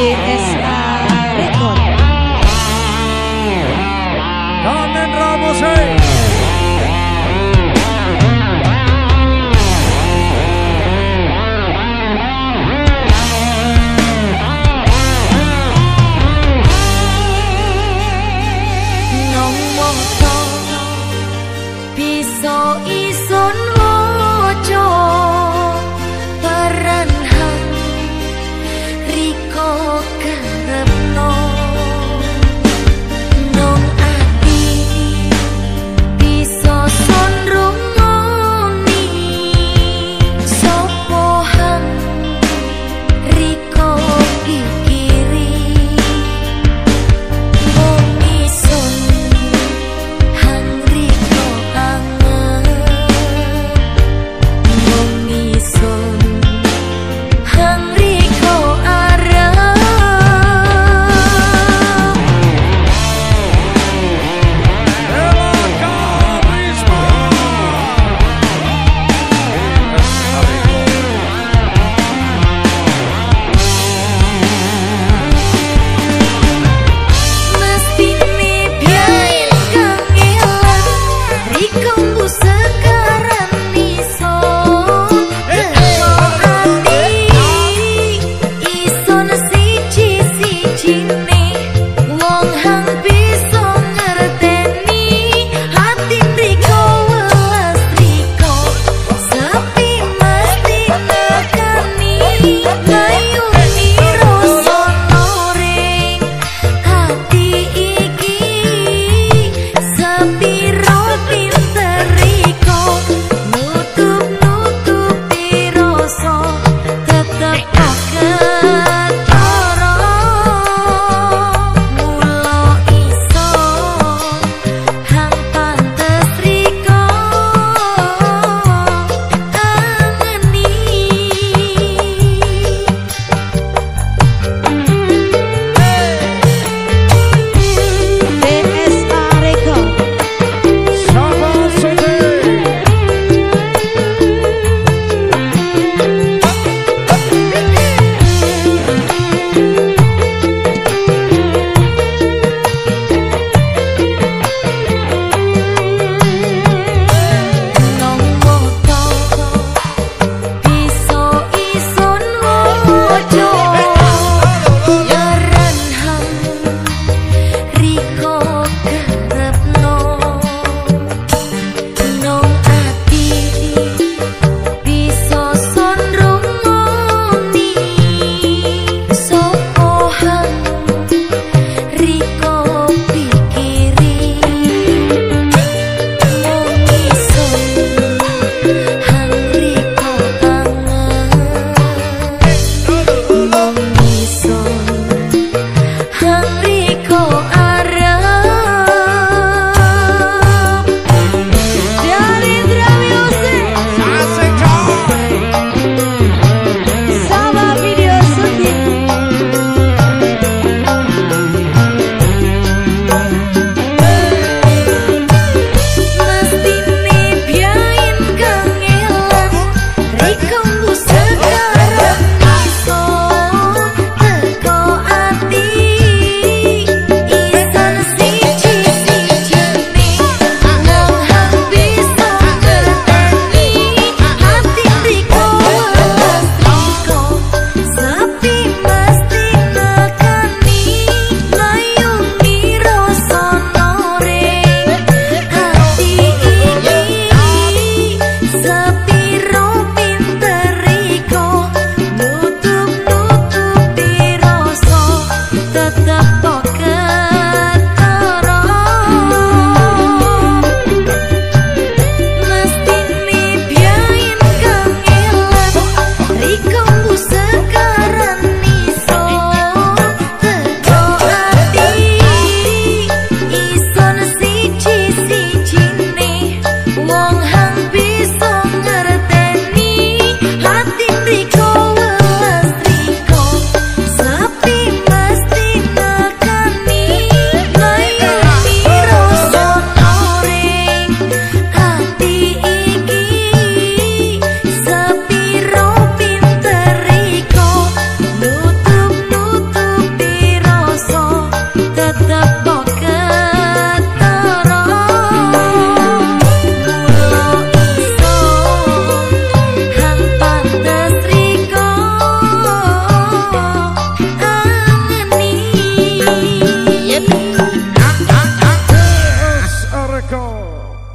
JS tetap